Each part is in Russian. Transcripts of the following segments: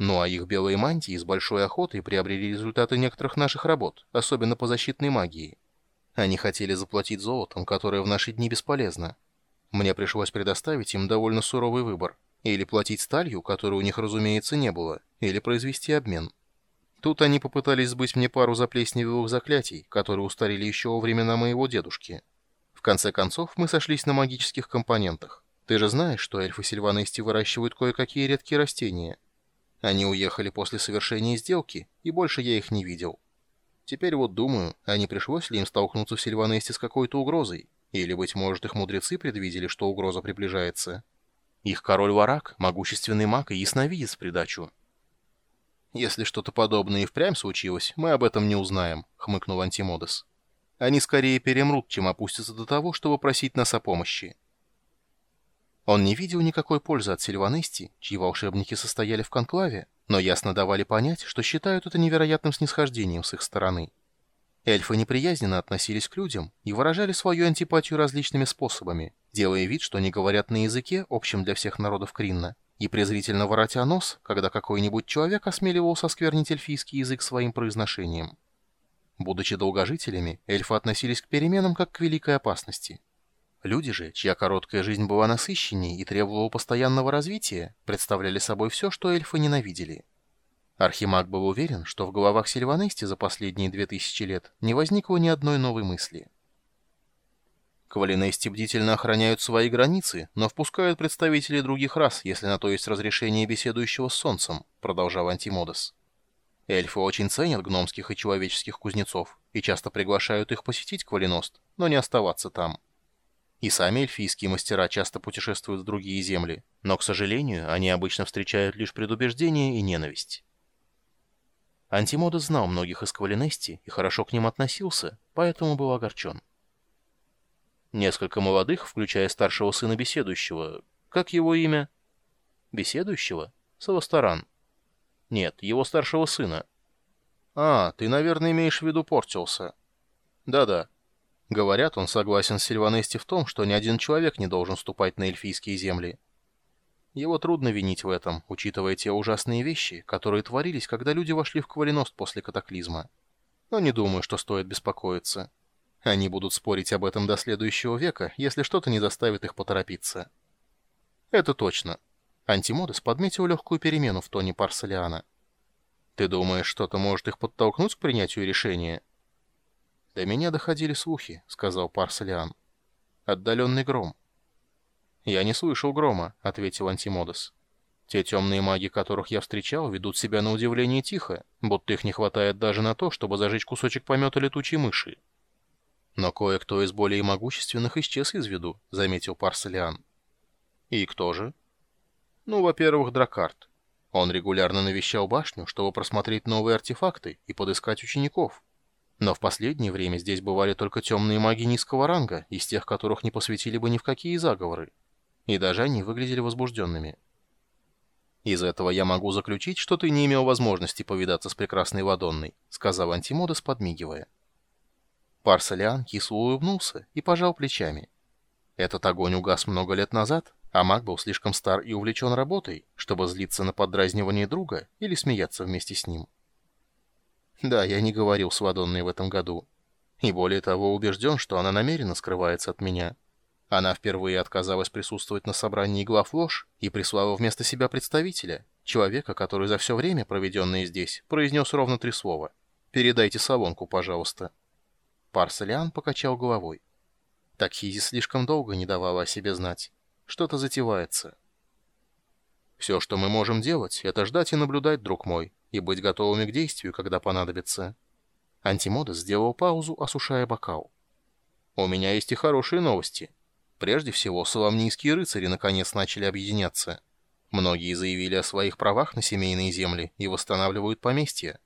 Ну а их белые мантии с большой охотой приобрели результаты некоторых наших работ, особенно по защитной магии. Они хотели заплатить золотом, которое в наши дни бесполезно. Мне пришлось предоставить им довольно суровый выбор. Или платить сталью, которой у них, разумеется, не было, или произвести обмен. Тут они попытались сбыть мне пару заплесневелых заклятий, которые устарели еще во времена моего дедушки. В конце концов, мы сошлись на магических компонентах. Ты же знаешь, что эльфы Сильванести выращивают кое-какие редкие растения. Они уехали после совершения сделки, и больше я их не видел. Теперь вот думаю, а не пришлось ли им столкнуться в Сильванесте с какой-то угрозой? Или, быть может, их мудрецы предвидели, что угроза приближается? Их король Варак, могущественный маг и ясновидец в придачу. «Если что-то подобное и впрямь случилось, мы об этом не узнаем», — хмыкнул Антимодес. «Они скорее перемрут, чем опустятся до того, чтобы просить нас о помощи». Он не видел никакой пользы от Сильванести, чьи волшебники состояли в конклаве, но ясно давали понять, что считают это невероятным снисхождением с их стороны. Эльфы неприязненно относились к людям и выражали свою антипатию различными способами, делая вид, что они говорят на языке, общем для всех народов Кринна, и презрительно воротя нос, когда какой-нибудь человек осмеливался осквернить эльфийский язык своим произношением. Будучи долгожителями, эльфы относились к переменам как к великой опасности. Люди же, чья короткая жизнь была насыщенней и требовала постоянного развития, представляли собой все, что эльфы ненавидели. Архимаг был уверен, что в головах Сильванести за последние две тысячи лет не возникло ни одной новой мысли. Квалинести бдительно охраняют свои границы, но впускают представителей других рас, если на то есть разрешение беседующего с солнцем, продолжал Антимодес. Эльфы очень ценят гномских и человеческих кузнецов и часто приглашают их посетить Квалиност, но не оставаться там. И сами эльфийские мастера часто путешествуют в другие земли, но, к сожалению, они обычно встречают лишь предубеждение и ненависть. Антимодес знал многих из Квалинести и хорошо к ним относился, поэтому был огорчен. Несколько молодых, включая старшего сына беседующего. Как его имя? Беседующего? Савастаран. Нет, его старшего сына. А, ты, наверное, имеешь в виду Портилса. Да-да. Говорят, он согласен с Сильванести в том, что ни один человек не должен ступать на эльфийские земли. Его трудно винить в этом, учитывая те ужасные вещи, которые творились, когда люди вошли в Квалиност после катаклизма. Но не думаю, что стоит беспокоиться. Они будут спорить об этом до следующего века, если что-то не заставит их поторопиться. Это точно. Антимодес подметил легкую перемену в тоне Парсалиана. Ты думаешь, что-то может их подтолкнуть к принятию решения? До меня доходили слухи, сказал Парсалиан. Отдаленный гром. «Я не слышал грома», — ответил Антимодос. «Те темные маги, которых я встречал, ведут себя на удивление тихо, будто их не хватает даже на то, чтобы зажечь кусочек помета летучей мыши». «Но кое-кто из более могущественных исчез из виду», — заметил Парселиан. «И кто же?» «Ну, во-первых, Дракарт. Он регулярно навещал башню, чтобы просмотреть новые артефакты и подыскать учеников. Но в последнее время здесь бывали только темные маги низкого ранга, из тех, которых не посвятили бы ни в какие заговоры и даже они выглядели возбужденными. «Из этого я могу заключить, что ты не имел возможности повидаться с прекрасной Вадонной», сказал Антимодес, подмигивая. Парсалиан кисло улыбнулся и пожал плечами. Этот огонь угас много лет назад, а маг был слишком стар и увлечен работой, чтобы злиться на подразнивание друга или смеяться вместе с ним. Да, я не говорил с Вадонной в этом году. И более того, убежден, что она намеренно скрывается от меня. Она впервые отказалась присутствовать на собрании глав ложь и прислала вместо себя представителя, человека, который за все время, проведенное здесь, произнес ровно три слова. «Передайте Салонку, пожалуйста». Парселиан покачал головой. Такхизи слишком долго не давала о себе знать. Что-то затевается. «Все, что мы можем делать, это ждать и наблюдать, друг мой, и быть готовыми к действию, когда понадобится». Антимодес сделал паузу, осушая бокал. «У меня есть и хорошие новости». Прежде всего, соломнийские рыцари наконец начали объединяться. Многие заявили о своих правах на семейные земли и восстанавливают поместья.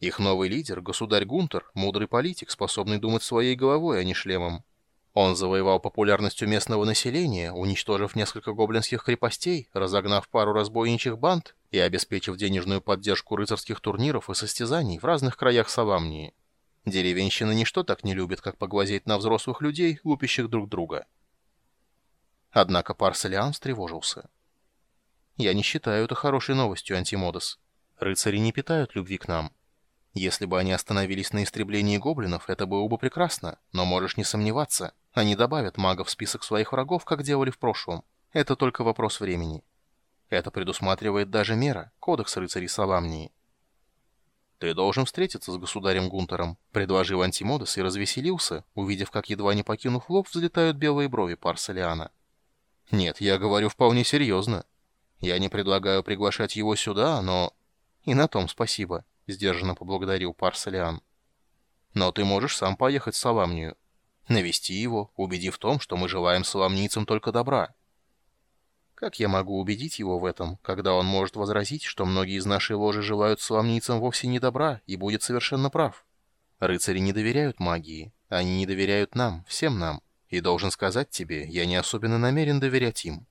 Их новый лидер, государь Гунтер, мудрый политик, способный думать своей головой, а не шлемом. Он завоевал популярностью местного населения, уничтожив несколько гоблинских крепостей, разогнав пару разбойничьих банд и обеспечив денежную поддержку рыцарских турниров и состязаний в разных краях Саламнии. Деревенщина ничто так не любит, как поглазеть на взрослых людей, лупящих друг друга. Однако Парселиан встревожился. «Я не считаю это хорошей новостью, Антимодос. Рыцари не питают любви к нам. Если бы они остановились на истреблении гоблинов, это было бы прекрасно, но можешь не сомневаться, они добавят магов в список своих врагов, как делали в прошлом. Это только вопрос времени. Это предусматривает даже мера, кодекс рыцарей Саламнии. «Ты должен встретиться с государем Гунтером», — предложил Антимодос и развеселился, увидев, как, едва не покинув лоб, взлетают белые брови Парсалиана. «Нет, я говорю вполне серьезно. Я не предлагаю приглашать его сюда, но...» «И на том спасибо», — сдержанно поблагодарил Парсалиан. «Но ты можешь сам поехать в Саламнию. Навести его, убедив в том, что мы желаем саламнийцам только добра. Как я могу убедить его в этом, когда он может возразить, что многие из нашей ложи желают соломницам вовсе не добра и будет совершенно прав? Рыцари не доверяют магии. Они не доверяют нам, всем нам. И должен сказать тебе, я не особенно намерен доверять им.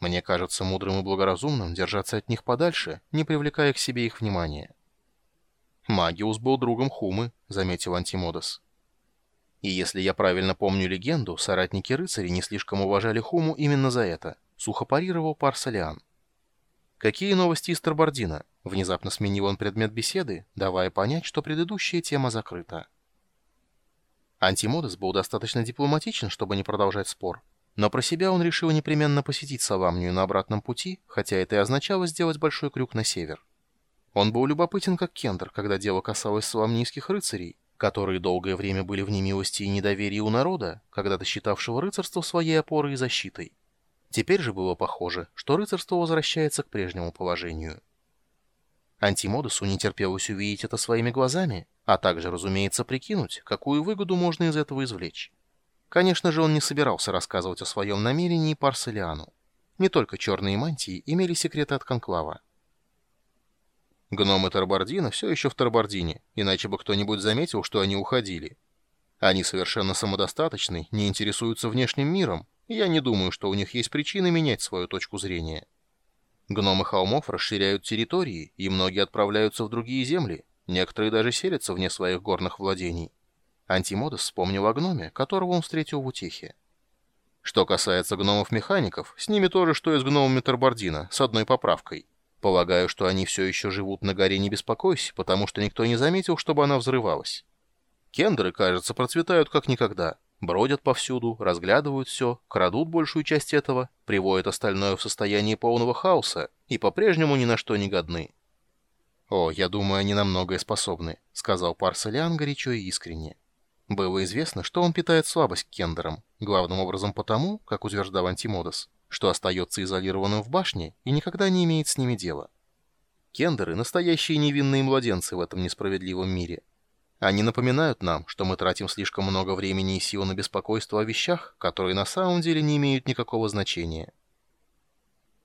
Мне кажется мудрым и благоразумным держаться от них подальше, не привлекая к себе их внимания. «Магиус был другом Хумы», — заметил Антимодос. И если я правильно помню легенду, соратники рыцарей не слишком уважали Хуму именно за это — Сухо парировал Парсалиан. «Какие новости из Тарбардина?» Внезапно сменил он предмет беседы, давая понять, что предыдущая тема закрыта. Антимодес был достаточно дипломатичен, чтобы не продолжать спор, но про себя он решил непременно посетить Саламнию на обратном пути, хотя это и означало сделать большой крюк на север. Он был любопытен как кендер, когда дело касалось саламнийских рыцарей, которые долгое время были в немилости и недоверии у народа, когда-то считавшего рыцарство своей опорой и защитой. Теперь же было похоже, что рыцарство возвращается к прежнему положению. Антимодусу не терпелось увидеть это своими глазами, а также, разумеется, прикинуть, какую выгоду можно из этого извлечь. Конечно же, он не собирался рассказывать о своем намерении Парселиану. Не только черные мантии имели секреты от Конклава. Гномы Тарбардина все еще в Тарбардине, иначе бы кто-нибудь заметил, что они уходили. Они совершенно самодостаточны, не интересуются внешним миром, я не думаю, что у них есть причины менять свою точку зрения. Гномы холмов расширяют территории, и многие отправляются в другие земли, некоторые даже селятся вне своих горных владений. Антимодес вспомнил о гноме, которого он встретил в утехе. Что касается гномов-механиков, с ними то же, что и с гномами Тарбардина, с одной поправкой. Полагаю, что они все еще живут на горе «Не беспокойся», потому что никто не заметил, чтобы она взрывалась. Кендеры, кажется, процветают как никогда. Бродят повсюду, разглядывают все, крадут большую часть этого, приводят остальное в состояние полного хаоса и по-прежнему ни на что не годны. «О, я думаю, они на многое способны», — сказал Парсалиан горячо и искренне. Было известно, что он питает слабость к кендерам, главным образом потому, как утверждал Антимодос, что остается изолированным в башне и никогда не имеет с ними дела. Кендеры — настоящие невинные младенцы в этом несправедливом мире — они напоминают нам, что мы тратим слишком много времени и сил на беспокойство о вещах, которые на самом деле не имеют никакого значения.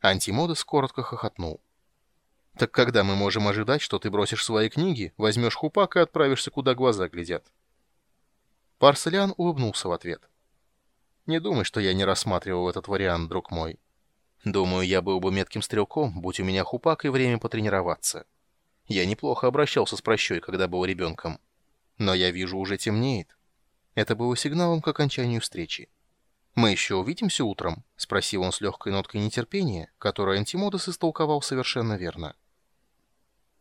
Антимодес коротко хохотнул. «Так когда мы можем ожидать, что ты бросишь свои книги, возьмешь хупак и отправишься, куда глаза глядят?» Парселян улыбнулся в ответ. «Не думай, что я не рассматривал этот вариант, друг мой. Думаю, я был бы метким стрелком, будь у меня хупак и время потренироваться. Я неплохо обращался с прощой, когда был ребенком». Но я вижу, уже темнеет. Это было сигналом к окончанию встречи. «Мы еще увидимся утром?» — спросил он с легкой ноткой нетерпения, которую Антимодос истолковал совершенно верно.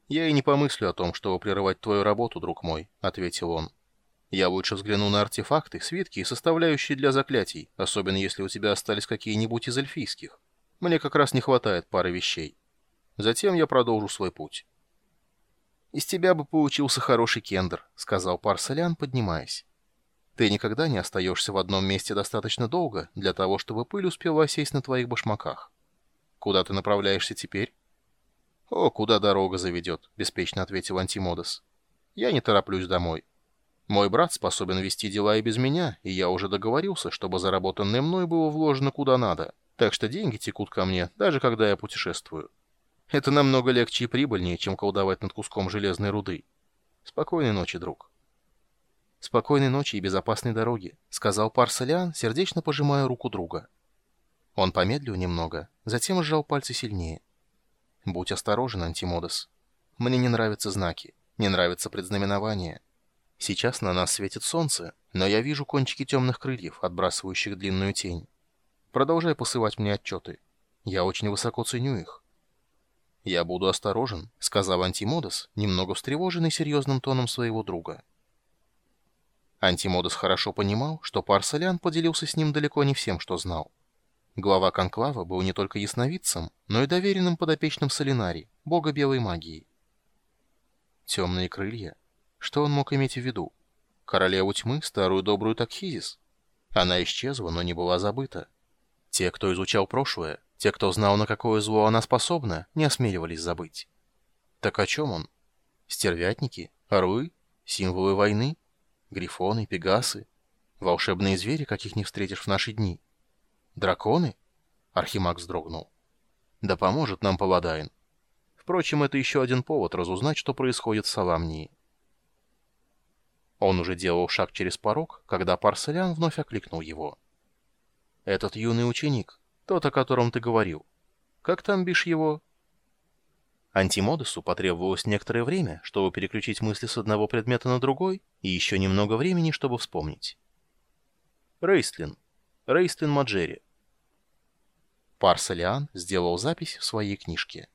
«Я и не помыслю о том, чтобы прерывать твою работу, друг мой», — ответил он. «Я лучше взгляну на артефакты, свитки и составляющие для заклятий, особенно если у тебя остались какие-нибудь из эльфийских. Мне как раз не хватает пары вещей. Затем я продолжу свой путь». «Из тебя бы получился хороший кендер», — сказал Парсалян, поднимаясь. «Ты никогда не остаешься в одном месте достаточно долго для того, чтобы пыль успела осесть на твоих башмаках. Куда ты направляешься теперь?» «О, куда дорога заведет», — беспечно ответил Антимодос. «Я не тороплюсь домой. Мой брат способен вести дела и без меня, и я уже договорился, чтобы заработанное мной было вложено куда надо, так что деньги текут ко мне, даже когда я путешествую». Это намного легче и прибыльнее, чем колдовать над куском железной руды. Спокойной ночи, друг. Спокойной ночи и безопасной дороги, сказал Парсалиан, сердечно пожимая руку друга. Он помедлил немного, затем сжал пальцы сильнее. Будь осторожен, Антимодос. Мне не нравятся знаки, не нравится предзнаменование. Сейчас на нас светит солнце, но я вижу кончики темных крыльев, отбрасывающих длинную тень. Продолжай посылать мне отчеты. Я очень высоко ценю их. «Я буду осторожен», — сказал Антимодос, немного встревоженный серьезным тоном своего друга. Антимодос хорошо понимал, что Парсалян поделился с ним далеко не всем, что знал. Глава Конклава был не только ясновидцем, но и доверенным подопечным Солинари, бога белой магии. Темные крылья. Что он мог иметь в виду? Королеву тьмы, старую добрую Такхизис? Она исчезла, но не была забыта. Те, кто изучал прошлое, те, кто знал, на какое зло она способна, не осмеливались забыть. Так о чем он? Стервятники? Орлы? Символы войны? Грифоны? Пегасы? Волшебные звери, каких не встретишь в наши дни? Драконы? Архимаг вздрогнул. Да поможет нам Паладайн. Впрочем, это еще один повод разузнать, что происходит в Саламнии. Он уже делал шаг через порог, когда Парселян вновь окликнул его. «Этот юный ученик, тот, о котором ты говорил. Как там бишь его?» Антимодесу потребовалось некоторое время, чтобы переключить мысли с одного предмета на другой, и еще немного времени, чтобы вспомнить. Рейстлин. Рейстлин Маджери. Парсалиан сделал запись в своей книжке.